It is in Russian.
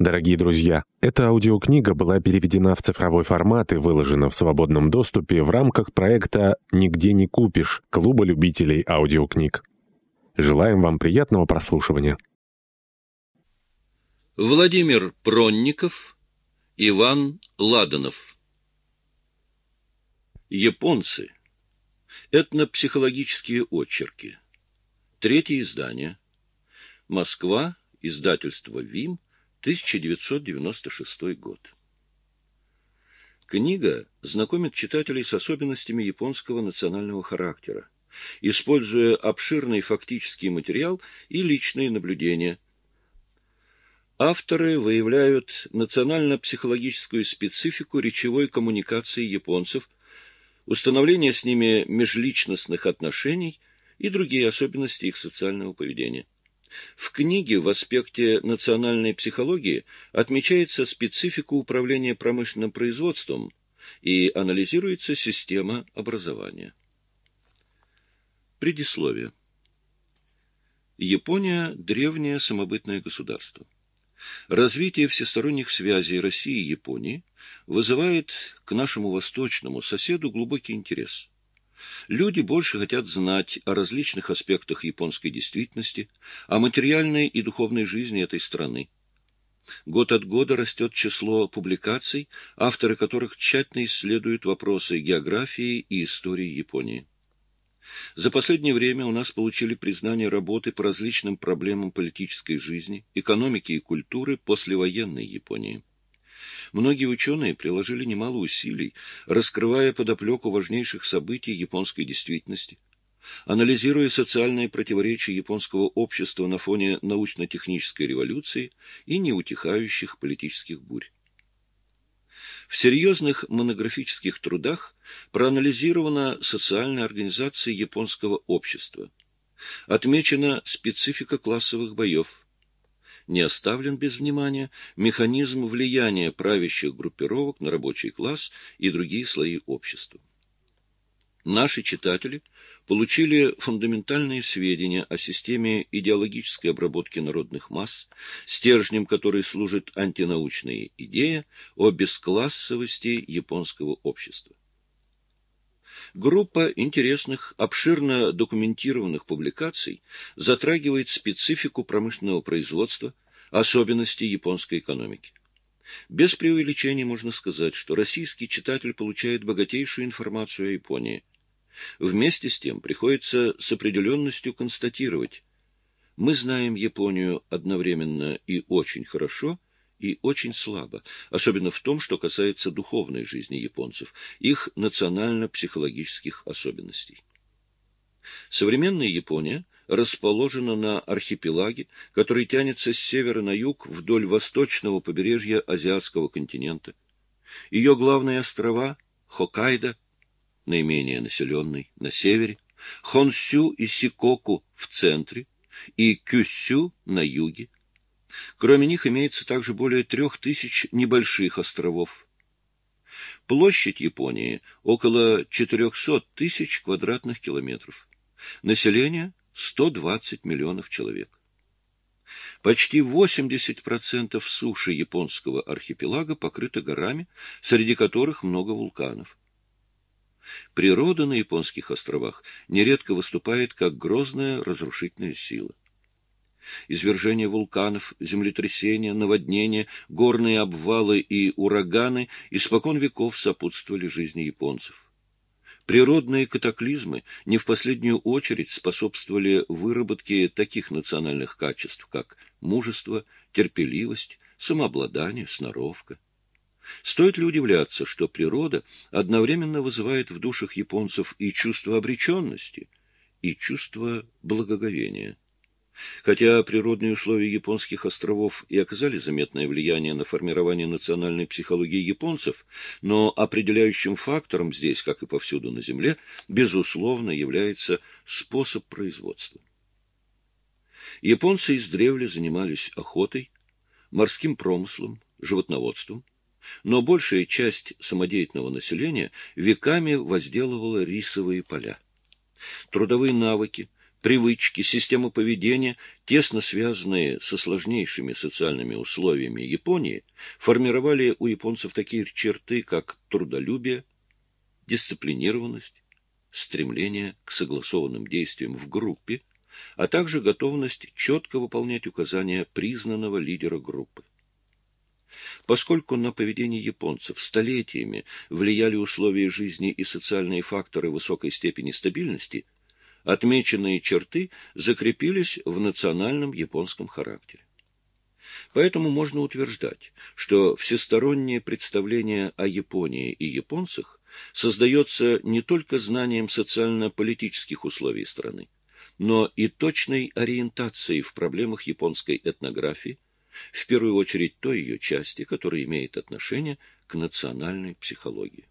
Дорогие друзья, эта аудиокнига была переведена в цифровой формат и выложена в свободном доступе в рамках проекта «Нигде не купишь» Клуба любителей аудиокниг. Желаем вам приятного прослушивания. Владимир Пронников, Иван Ладанов. Японцы. Этнопсихологические очерки. Третье издание. Москва. Издательство ВИМ. 1996 год. Книга знакомит читателей с особенностями японского национального характера, используя обширный фактический материал и личные наблюдения. Авторы выявляют национально-психологическую специфику речевой коммуникации японцев, установление с ними межличностных отношений и другие особенности их социального поведения. В книге в аспекте национальной психологии отмечается специфика управления промышленным производством и анализируется система образования. Предисловие. Япония – древнее самобытное государство. Развитие всесторонних связей России и Японии вызывает к нашему восточному соседу глубокий интерес. Люди больше хотят знать о различных аспектах японской действительности, о материальной и духовной жизни этой страны. Год от года растет число публикаций, авторы которых тщательно исследуют вопросы географии и истории Японии. За последнее время у нас получили признание работы по различным проблемам политической жизни, экономики и культуры послевоенной Японии. Многие ученые приложили немало усилий, раскрывая подоплеку важнейших событий японской действительности, анализируя социальные противоречия японского общества на фоне научно-технической революции и неутихающих политических бурь. В серьезных монографических трудах проанализирована социальная организация японского общества, отмечена специфика классовых боев, не оставлен без внимания механизм влияния правящих группировок на рабочий класс и другие слои общества. Наши читатели получили фундаментальные сведения о системе идеологической обработки народных масс, стержнем которой служит антинаучная идея о бесклассовости японского общества. Группа интересных, обширно документированных публикаций затрагивает специфику промышленного производства, особенности японской экономики. Без преувеличения можно сказать, что российский читатель получает богатейшую информацию о Японии. Вместе с тем приходится с определенностью констатировать, мы знаем Японию одновременно и очень хорошо, и очень слабо, особенно в том, что касается духовной жизни японцев, их национально-психологических особенностей. Современная Япония расположена на архипелаге, который тянется с севера на юг вдоль восточного побережья Азиатского континента. Ее главные острова — Хоккайдо, наименее населенный, на севере, Хонсю и Сикоку в центре и Кюсю на юге. Кроме них имеется также более трех тысяч небольших островов. Площадь Японии около 400 тысяч квадратных километров. Население 120 миллионов человек. Почти 80% суши японского архипелага покрыто горами, среди которых много вулканов. Природа на японских островах нередко выступает как грозная разрушительная сила. Извержения вулканов, землетрясения, наводнения, горные обвалы и ураганы испокон веков сопутствовали жизни японцев. Природные катаклизмы не в последнюю очередь способствовали выработке таких национальных качеств, как мужество, терпеливость, самообладание, сноровка. Стоит ли удивляться, что природа одновременно вызывает в душах японцев и чувство обреченности, и чувство благоговения? Хотя природные условия японских островов и оказали заметное влияние на формирование национальной психологии японцев, но определяющим фактором здесь, как и повсюду на Земле, безусловно является способ производства. Японцы издревле занимались охотой, морским промыслом, животноводством, но большая часть самодеятельного населения веками возделывала рисовые поля. Трудовые навыки – привычки, система поведения, тесно связанные со сложнейшими социальными условиями Японии, формировали у японцев такие черты, как трудолюбие, дисциплинированность, стремление к согласованным действиям в группе, а также готовность четко выполнять указания признанного лидера группы. Поскольку на поведение японцев столетиями влияли условия жизни и социальные факторы высокой степени стабильности, отмеченные черты закрепились в национальном японском характере. Поэтому можно утверждать, что всестороннее представление о Японии и японцах создается не только знанием социально-политических условий страны, но и точной ориентацией в проблемах японской этнографии, в первую очередь той ее части, которая имеет отношение к национальной психологии.